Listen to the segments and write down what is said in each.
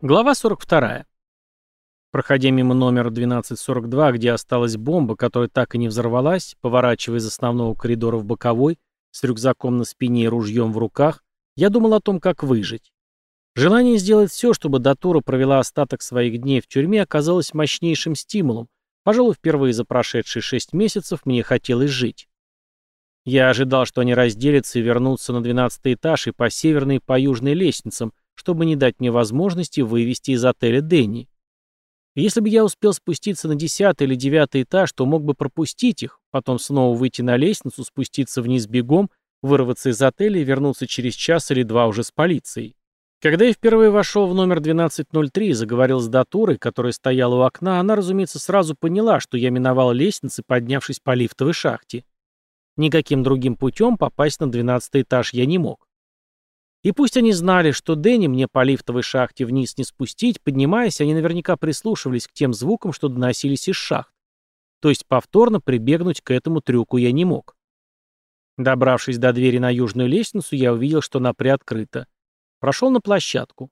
Глава 42. Проходя мимо номера 1242, где осталась бомба, которая так и не взорвалась, поворачивая из основного коридора в боковой, с рюкзаком на спине и ружьем в руках, я думал о том, как выжить. Желание сделать все, чтобы Датура провела остаток своих дней в тюрьме, оказалось мощнейшим стимулом. Пожалуй, впервые за прошедшие шесть месяцев мне хотелось жить. Я ожидал, что они разделятся и вернутся на 12 этаж и по северной и по южной лестницам, чтобы не дать мне возможности вывести из отеля Дэнни. Если бы я успел спуститься на десятый или девятый этаж, то мог бы пропустить их, потом снова выйти на лестницу, спуститься вниз бегом, вырваться из отеля и вернуться через час или два уже с полицией. Когда я впервые вошел в номер 1203 и заговорил с датурой, которая стояла у окна, она, разумеется, сразу поняла, что я миновал лестницы, поднявшись по лифтовой шахте. Никаким другим путем попасть на 12 этаж я не мог. И пусть они знали, что Дэнни мне по лифтовой шахте вниз не спустить, поднимаясь, они наверняка прислушивались к тем звукам, что доносились из шахт. То есть повторно прибегнуть к этому трюку я не мог. Добравшись до двери на южную лестницу, я увидел, что она приоткрыта. Прошел на площадку.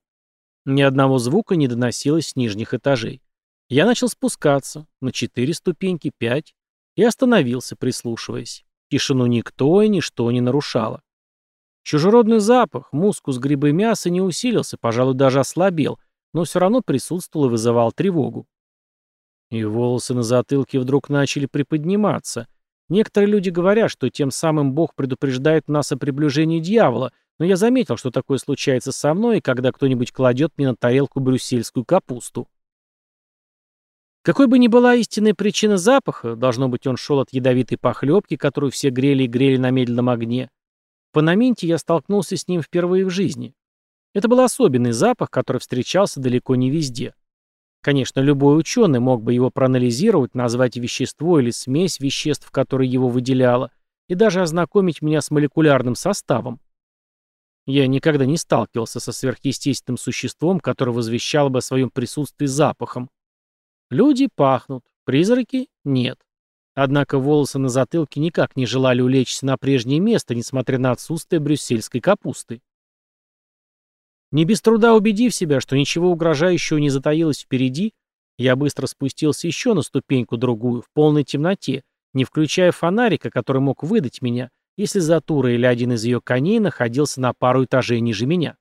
Ни одного звука не доносилось с нижних этажей. Я начал спускаться, на четыре ступеньки, пять, и остановился, прислушиваясь. Тишину никто и ничто не нарушало. Чужеродный запах, мускус грибы мяса не усилился, пожалуй, даже ослабел, но все равно присутствовал и вызывал тревогу. И волосы на затылке вдруг начали приподниматься. Некоторые люди говорят, что тем самым Бог предупреждает нас о приближении дьявола, но я заметил, что такое случается со мной, когда кто-нибудь кладет мне на тарелку брюссельскую капусту. Какой бы ни была истинная причина запаха, должно быть, он шел от ядовитой похлебки, которую все грели и грели на медленном огне, по Наменте я столкнулся с ним впервые в жизни. Это был особенный запах, который встречался далеко не везде. Конечно, любой ученый мог бы его проанализировать, назвать вещество или смесь веществ, которые его выделяло, и даже ознакомить меня с молекулярным составом. Я никогда не сталкивался со сверхъестественным существом, которое возвещало бы о своем присутствии запахом. Люди пахнут, призраки — нет. Однако волосы на затылке никак не желали улечься на прежнее место, несмотря на отсутствие брюссельской капусты. Не без труда убедив себя, что ничего угрожающего не затаилось впереди, я быстро спустился еще на ступеньку другую, в полной темноте, не включая фонарика, который мог выдать меня, если Затура или один из ее коней находился на пару этажей ниже меня.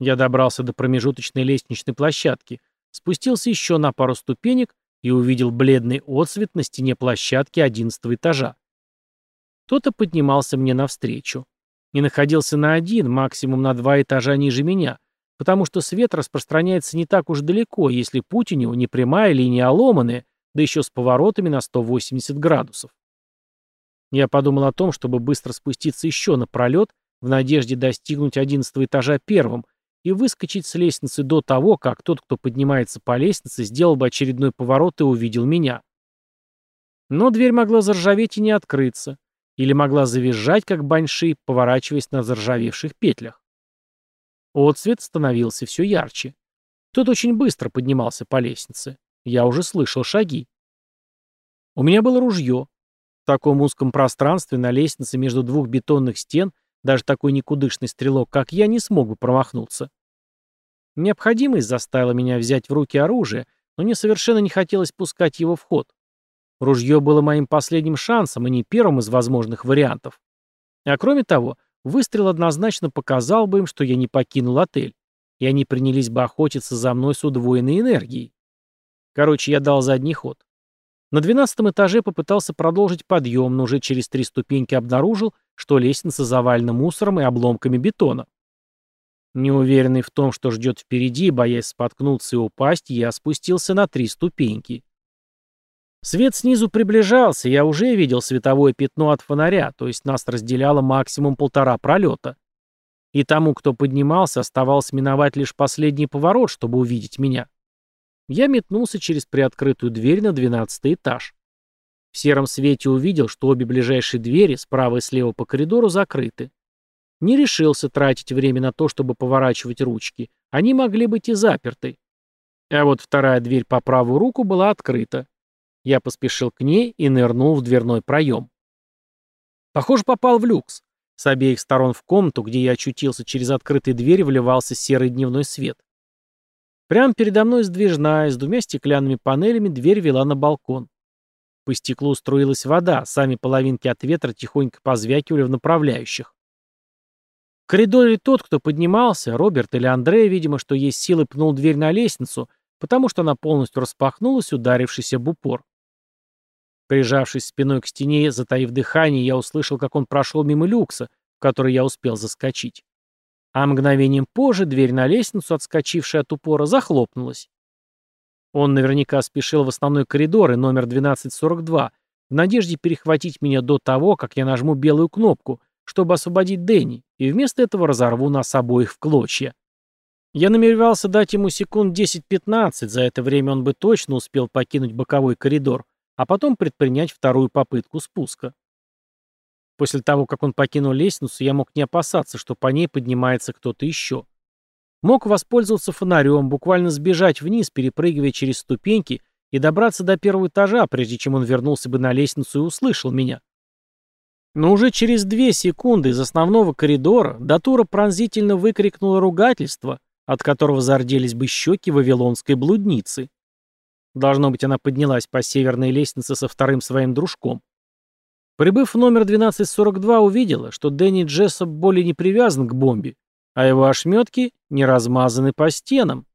Я добрался до промежуточной лестничной площадки, спустился еще на пару ступенек и увидел бледный отсвет на стене площадки одиннадцатого этажа. Кто-то поднимался мне навстречу. И находился на один, максимум на два этажа ниже меня, потому что свет распространяется не так уж далеко, если путь у него не прямая линия, а ломаная, да еще с поворотами на 180 градусов. Я подумал о том, чтобы быстро спуститься еще на пролет, в надежде достигнуть одиннадцатого этажа первым, и выскочить с лестницы до того, как тот, кто поднимается по лестнице, сделал бы очередной поворот и увидел меня. Но дверь могла заржаветь и не открыться, или могла завизжать, как баньши, поворачиваясь на заржавевших петлях. Отцвет становился все ярче. Тот очень быстро поднимался по лестнице. Я уже слышал шаги. У меня было ружье. В таком узком пространстве на лестнице между двух бетонных стен даже такой никудышный стрелок, как я, не смог бы промахнуться. Необходимость заставила меня взять в руки оружие, но мне совершенно не хотелось пускать его в ход. Ружье было моим последним шансом и не первым из возможных вариантов. А кроме того, выстрел однозначно показал бы им, что я не покинул отель, и они принялись бы охотиться за мной с удвоенной энергией. Короче, я дал задний ход. На двенадцатом этаже попытался продолжить подъем, но уже через три ступеньки обнаружил, что лестница завалена мусором и обломками бетона. Неуверенный в том, что ждет впереди, боясь споткнуться и упасть, я спустился на три ступеньки. Свет снизу приближался, я уже видел световое пятно от фонаря, то есть нас разделяло максимум полтора пролета. И тому, кто поднимался, оставалось миновать лишь последний поворот, чтобы увидеть меня. Я метнулся через приоткрытую дверь на двенадцатый этаж. В сером свете увидел, что обе ближайшие двери, справа и слева по коридору, закрыты. Не решился тратить время на то, чтобы поворачивать ручки. Они могли быть и заперты. А вот вторая дверь по правую руку была открыта. Я поспешил к ней и нырнул в дверной проем. Похоже, попал в люкс. С обеих сторон в комнату, где я очутился через открытые двери, вливался серый дневной свет. Прямо передо мной сдвижная, с двумя стеклянными панелями, дверь вела на балкон. По стеклу струилась вода, сами половинки от ветра тихонько позвякивали в направляющих. В коридоре тот, кто поднимался, Роберт или Андрей, видимо, что есть силы, пнул дверь на лестницу, потому что она полностью распахнулась, ударившись об упор. Прижавшись спиной к стене, затаив дыхание, я услышал, как он прошел мимо люкса, в который я успел заскочить. А мгновением позже дверь на лестницу, отскочившая от упора, захлопнулась. Он наверняка спешил в основной коридор и номер 1242, в надежде перехватить меня до того, как я нажму белую кнопку, чтобы освободить Дэнни, и вместо этого разорву нас обоих в клочья. Я намеревался дать ему секунд 10-15, за это время он бы точно успел покинуть боковой коридор, а потом предпринять вторую попытку спуска. После того, как он покинул лестницу, я мог не опасаться, что по ней поднимается кто-то еще. Мог воспользоваться фонарем, буквально сбежать вниз, перепрыгивая через ступеньки, и добраться до первого этажа, прежде чем он вернулся бы на лестницу и услышал меня. Но уже через две секунды из основного коридора Датура пронзительно выкрикнула ругательство, от которого зарделись бы щеки вавилонской блудницы. Должно быть, она поднялась по северной лестнице со вторым своим дружком. Прибыв в номер 1242, увидела, что Дэнни Джессоп более не привязан к бомбе, а его ошметки не размазаны по стенам.